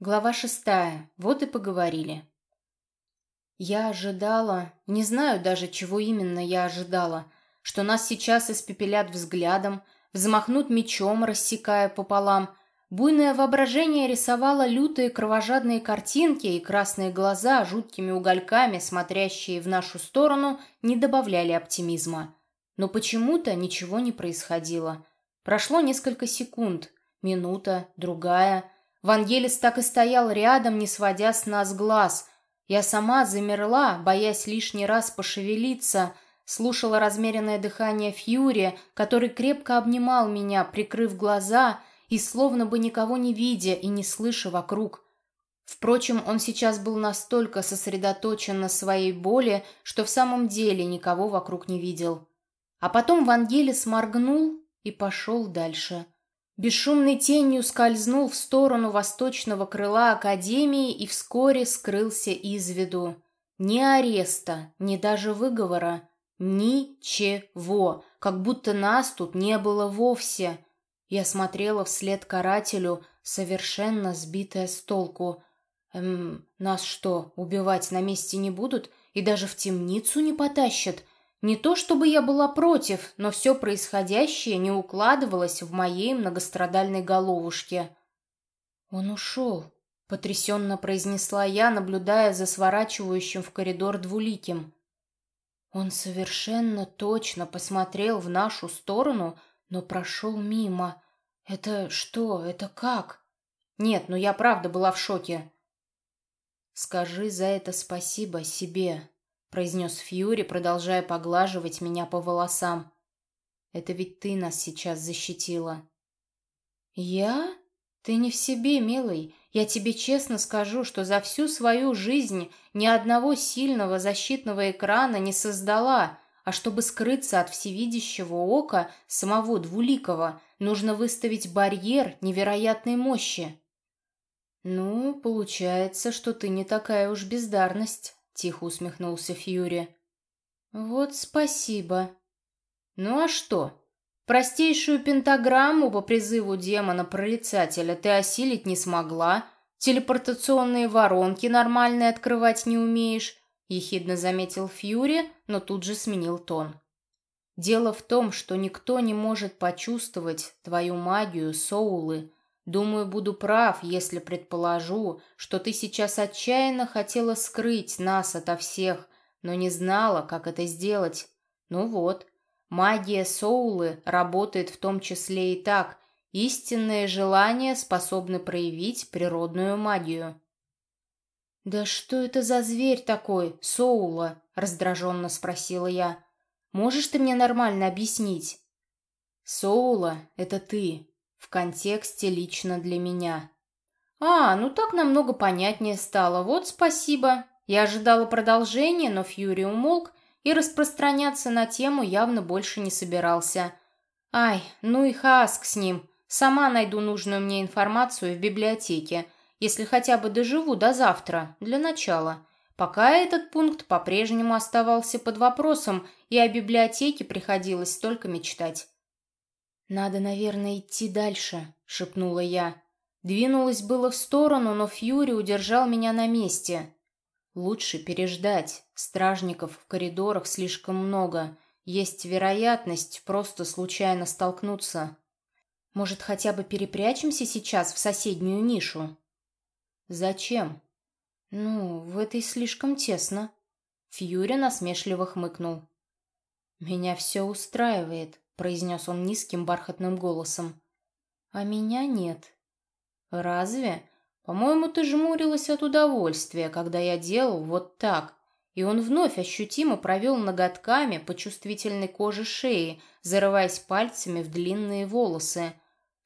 Глава шестая. Вот и поговорили. Я ожидала, не знаю даже, чего именно я ожидала, что нас сейчас испепелят взглядом, взмахнут мечом, рассекая пополам. Буйное воображение рисовало лютые кровожадные картинки, и красные глаза, жуткими угольками, смотрящие в нашу сторону, не добавляли оптимизма. Но почему-то ничего не происходило. Прошло несколько секунд, минута, другая — Вангелис так и стоял рядом, не сводя с нас глаз. Я сама замерла, боясь лишний раз пошевелиться, слушала размеренное дыхание Фьюри, который крепко обнимал меня, прикрыв глаза и словно бы никого не видя и не слыша вокруг. Впрочем, он сейчас был настолько сосредоточен на своей боли, что в самом деле никого вокруг не видел. А потом Вангелис моргнул и пошел дальше. — Бесшумной тенью скользнул в сторону восточного крыла Академии и вскоре скрылся из виду. Ни ареста, ни даже выговора. Ничего, как будто нас тут не было вовсе. Я смотрела вслед карателю, совершенно сбитая с толку. Эм, нас что, убивать на месте не будут и даже в темницу не потащат? Не то чтобы я была против, но все происходящее не укладывалось в моей многострадальной головушке. «Он ушел», — потрясенно произнесла я, наблюдая за сворачивающим в коридор двуликим. Он совершенно точно посмотрел в нашу сторону, но прошел мимо. Это что, это как? Нет, ну я правда была в шоке. Скажи за это спасибо себе, — произнес Фьюри, продолжая поглаживать меня по волосам. «Это ведь ты нас сейчас защитила». «Я? Ты не в себе, милый. Я тебе честно скажу, что за всю свою жизнь ни одного сильного защитного экрана не создала, а чтобы скрыться от всевидящего ока самого Двуликого, нужно выставить барьер невероятной мощи». «Ну, получается, что ты не такая уж бездарность» тихо усмехнулся Фьюри. Вот спасибо. Ну а что? Простейшую пентаграмму по призыву демона-прорицателя ты осилить не смогла, телепортационные воронки нормальные открывать не умеешь, ехидно заметил Фьюри, но тут же сменил тон. Дело в том, что никто не может почувствовать твою магию, соулы, Думаю, буду прав, если предположу, что ты сейчас отчаянно хотела скрыть нас ото всех, но не знала, как это сделать. Ну вот, магия Соулы работает в том числе и так. Истинные желания способны проявить природную магию. «Да что это за зверь такой, Соула?» — раздраженно спросила я. «Можешь ты мне нормально объяснить?» «Соула — это ты», в контексте лично для меня. А, ну так намного понятнее стало. Вот спасибо. Я ожидала продолжения, но Фьюри умолк и распространяться на тему явно больше не собирался. Ай, ну и хаск с ним. Сама найду нужную мне информацию в библиотеке, если хотя бы доживу до завтра, для начала. Пока этот пункт по-прежнему оставался под вопросом, и о библиотеке приходилось только мечтать. «Надо, наверное, идти дальше», — шепнула я. Двинулась было в сторону, но Фьюри удержал меня на месте. «Лучше переждать. Стражников в коридорах слишком много. Есть вероятность просто случайно столкнуться. Может, хотя бы перепрячемся сейчас в соседнюю нишу?» «Зачем?» «Ну, в этой слишком тесно». Фьюри насмешливо хмыкнул. «Меня все устраивает произнес он низким бархатным голосом. «А меня нет». «Разве? По-моему, ты жмурилась от удовольствия, когда я делал вот так». И он вновь ощутимо провел ноготками по чувствительной коже шеи, зарываясь пальцами в длинные волосы.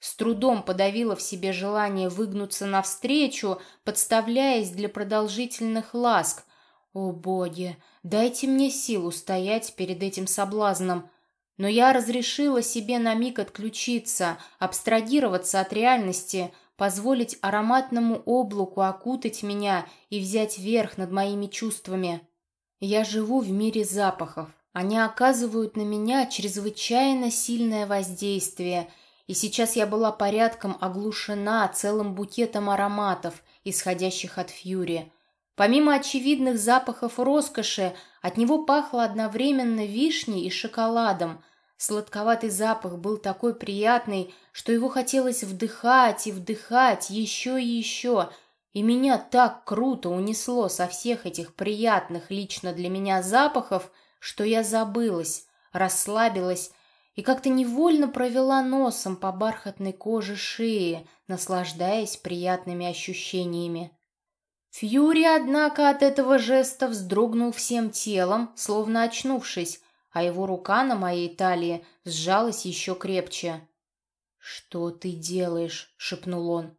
С трудом подавила в себе желание выгнуться навстречу, подставляясь для продолжительных ласк. «О, боги, дайте мне силу стоять перед этим соблазном!» Но я разрешила себе на миг отключиться, абстрагироваться от реальности, позволить ароматному облаку окутать меня и взять верх над моими чувствами. Я живу в мире запахов. Они оказывают на меня чрезвычайно сильное воздействие, и сейчас я была порядком оглушена целым букетом ароматов, исходящих от Фьюри. Помимо очевидных запахов роскоши, от него пахло одновременно вишней и шоколадом. Сладковатый запах был такой приятный, что его хотелось вдыхать и вдыхать еще и еще, и меня так круто унесло со всех этих приятных лично для меня запахов, что я забылась, расслабилась и как-то невольно провела носом по бархатной коже шеи, наслаждаясь приятными ощущениями. Фьюри, однако, от этого жеста вздрогнул всем телом, словно очнувшись, а его рука на моей талии сжалась еще крепче. «Что ты делаешь?» — шепнул он.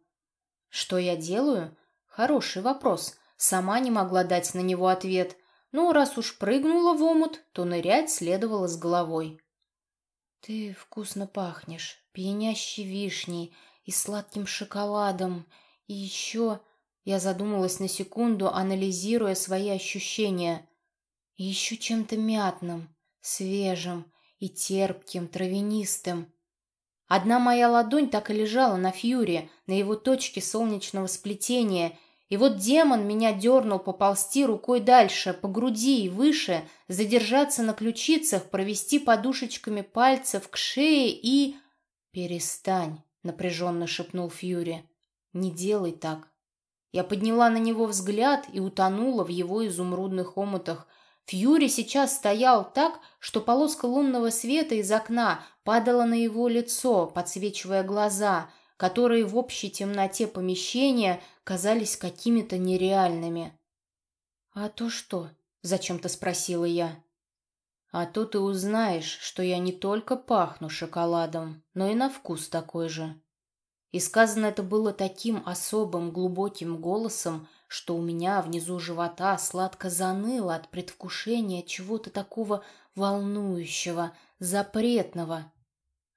«Что я делаю?» Хороший вопрос. Сама не могла дать на него ответ. Но раз уж прыгнула в омут, то нырять следовало с головой. «Ты вкусно пахнешь, пьянящей вишней и сладким шоколадом, и еще...» Я задумалась на секунду, анализируя свои ощущения. «И еще чем-то мятным, свежим и терпким, травянистым». Одна моя ладонь так и лежала на Фьюре, на его точке солнечного сплетения, и вот демон меня дернул поползти рукой дальше, по груди и выше, задержаться на ключицах, провести подушечками пальцев к шее и... «Перестань», — напряженно шепнул Фьюри. «Не делай так». Я подняла на него взгляд и утонула в его изумрудных омутах. Фьюри сейчас стоял так, что полоска лунного света из окна падала на его лицо, подсвечивая глаза — которые в общей темноте помещения казались какими-то нереальными. «А то что?» — зачем-то спросила я. «А то ты узнаешь, что я не только пахну шоколадом, но и на вкус такой же». И сказано это было таким особым глубоким голосом, что у меня внизу живота сладко заныло от предвкушения чего-то такого волнующего, запретного,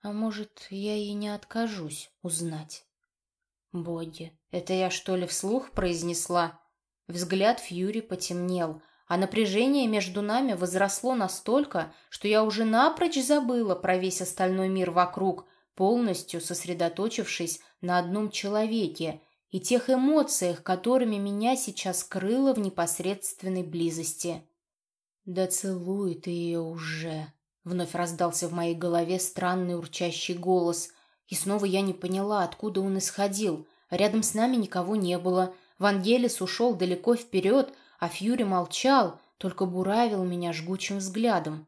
а может, я и не откажусь узнать. Боги, это я что ли вслух произнесла? Взгляд Фьюри потемнел, а напряжение между нами возросло настолько, что я уже напрочь забыла про весь остальной мир вокруг, полностью сосредоточившись на одном человеке и тех эмоциях, которыми меня сейчас крыло в непосредственной близости. «Да целуй ты ее уже!» Вновь раздался в моей голове странный урчащий голос, и снова я не поняла, откуда он исходил. Рядом с нами никого не было. Вангелис ушел далеко вперед, а Фьюри молчал, только буравил меня жгучим взглядом.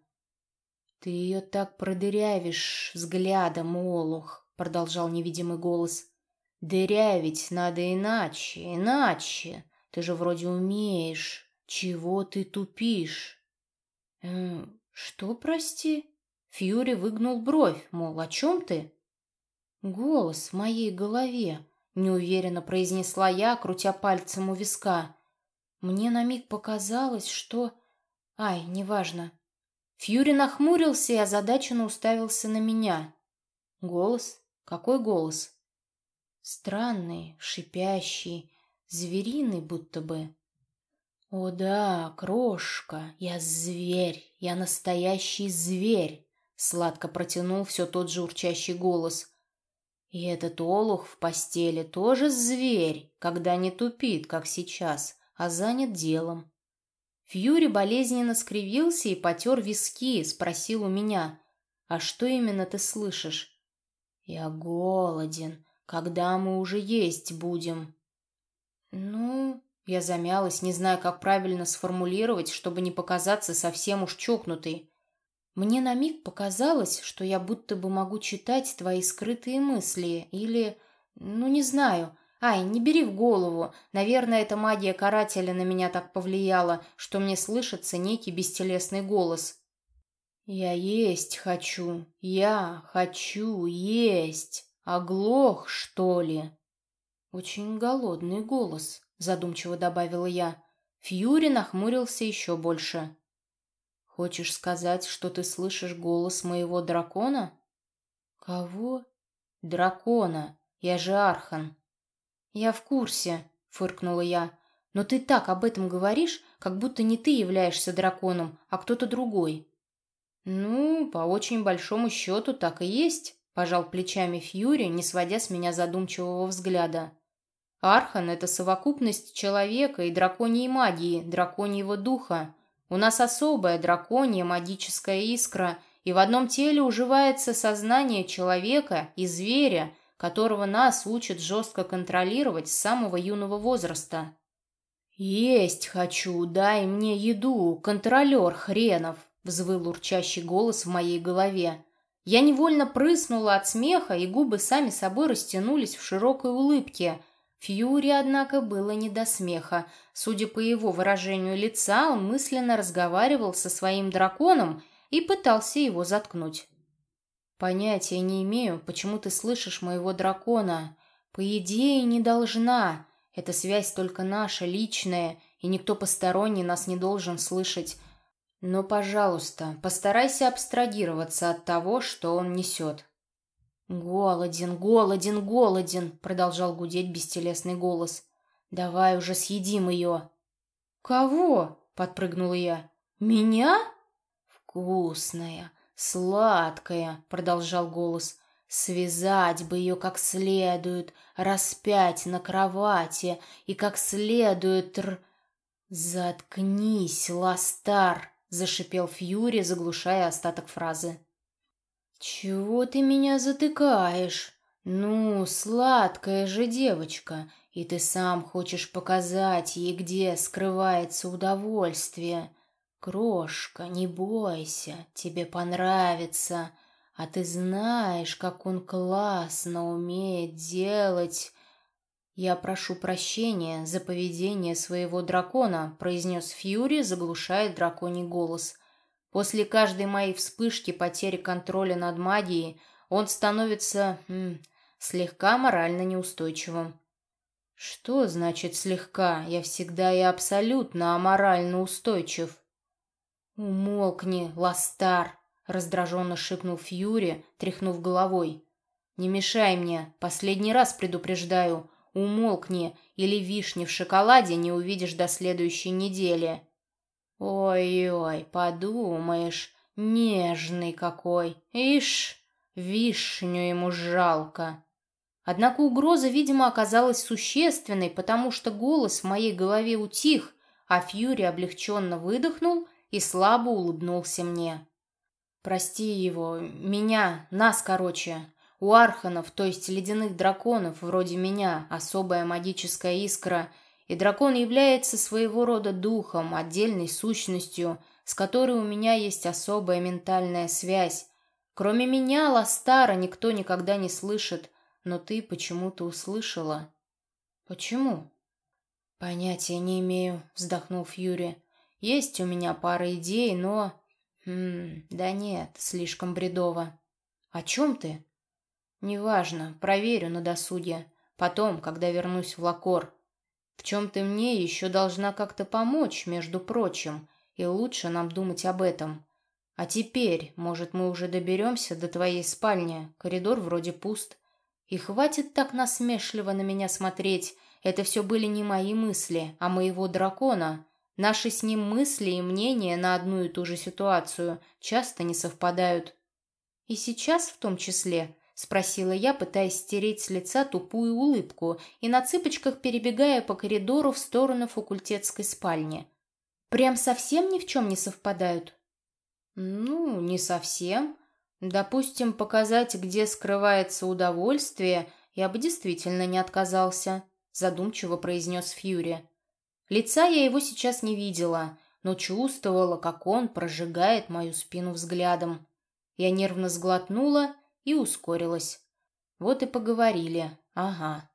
«Ты ее так продырявишь взглядом, Олух», — продолжал невидимый голос. «Дырявить надо иначе, иначе. Ты же вроде умеешь. Чего ты тупишь?» «Эм, «Что, прости?» Фьюри выгнул бровь, мол, о чем ты? «Голос в моей голове», — неуверенно произнесла я, крутя пальцем у виска. Мне на миг показалось, что... Ай, неважно. Фьюри нахмурился и озадаченно уставился на меня. «Голос? Какой голос?» «Странный, шипящий, звериный будто бы». «О да, крошка, я зверь, я настоящий зверь!» Сладко протянул все тот же урчащий голос. «И этот олух в постели тоже зверь, когда не тупит, как сейчас, а занят делом». Фьюри болезненно скривился и потер виски, спросил у меня, «А что именно ты слышишь?» «Я голоден. Когда мы уже есть будем?» «Ну, я замялась, не зная, как правильно сформулировать, чтобы не показаться совсем уж чокнутой. Мне на миг показалось, что я будто бы могу читать твои скрытые мысли, или... ну, не знаю. Ай, не бери в голову. Наверное, эта магия карателя на меня так повлияла, что мне слышится некий бестелесный голос. «Я есть хочу, я хочу есть. Оглох, что ли?» Очень голодный голос задумчиво добавила я. Фьюри нахмурился еще больше. Хочешь сказать, что ты слышишь голос моего дракона? Кого? Дракона. Я же Архан. Я в курсе, фыркнула я. Но ты так об этом говоришь, как будто не ты являешься драконом, а кто-то другой. Ну, по очень большому счету так и есть, — пожал плечами Фьюри, не сводя с меня задумчивого взгляда. «Архан — это совокупность человека и драконьей магии, драконьего духа. У нас особая драконья магическая искра, и в одном теле уживается сознание человека и зверя, которого нас учат жестко контролировать с самого юного возраста. «Есть хочу, дай мне еду, контролер хренов!» — взвыл урчащий голос в моей голове. Я невольно прыснула от смеха, и губы сами собой растянулись в широкой улыбке. Фьюри, однако, было не до смеха. Судя по его выражению лица, он мысленно разговаривал со своим драконом и пытался его заткнуть. «Понятия не имею, почему ты слышишь моего дракона. По идее, не должна. Эта связь только наша, личная, и никто посторонний нас не должен слышать. Но, пожалуйста, постарайся абстрагироваться от того, что он несет». «Голоден, голоден, голоден!» — продолжал гудеть бестелесный голос. «Давай уже съедим ее!» «Кого?» — подпрыгнула я. «Меня?» «Вкусная, «Сладкая», — продолжал голос, — «связать бы ее как следует, распять на кровати и как следует р...» «Заткнись, Ластар!» — зашипел Фьюри, заглушая остаток фразы. «Чего ты меня затыкаешь? Ну, сладкая же девочка, и ты сам хочешь показать ей, где скрывается удовольствие. «Крошка, не бойся, тебе понравится, а ты знаешь, как он классно умеет делать...» «Я прошу прощения за поведение своего дракона», — произнес Фьюри, заглушая драконий голос. «После каждой моей вспышки потери контроля над магией он становится м, слегка морально неустойчивым». «Что значит слегка? Я всегда и абсолютно аморально устойчив». «Умолкни, Ластар!» — раздраженно шикнул Фьюри, тряхнув головой. «Не мешай мне, последний раз предупреждаю. Умолкни, или вишни в шоколаде не увидишь до следующей недели». «Ой-ой, подумаешь, нежный какой! Ишь, вишню ему жалко!» Однако угроза, видимо, оказалась существенной, потому что голос в моей голове утих, а Фьюри облегченно выдохнул — и слабо улыбнулся мне. «Прости его, меня, нас, короче. У арханов, то есть ледяных драконов, вроде меня, особая магическая искра, и дракон является своего рода духом, отдельной сущностью, с которой у меня есть особая ментальная связь. Кроме меня, Ластара, никто никогда не слышит, но ты почему-то услышала». «Почему?» «Понятия не имею», — вздохнул Фьюри. Есть у меня пара идей, но... Хм, да нет, слишком бредово. О чем ты? Неважно, проверю на досуге. Потом, когда вернусь в Лакор. В чем ты мне еще должна как-то помочь, между прочим, и лучше нам думать об этом. А теперь, может, мы уже доберемся до твоей спальни, коридор вроде пуст. И хватит так насмешливо на меня смотреть, это все были не мои мысли, а моего дракона, Наши с ним мысли и мнения на одну и ту же ситуацию часто не совпадают. И сейчас в том числе, спросила я, пытаясь стереть с лица тупую улыбку и на цыпочках перебегая по коридору в сторону факультетской спальни. Прям совсем ни в чем не совпадают? Ну, не совсем. Допустим, показать, где скрывается удовольствие, я бы действительно не отказался, задумчиво произнес Фьюри. Лица я его сейчас не видела, но чувствовала, как он прожигает мою спину взглядом. Я нервно сглотнула и ускорилась. Вот и поговорили. Ага.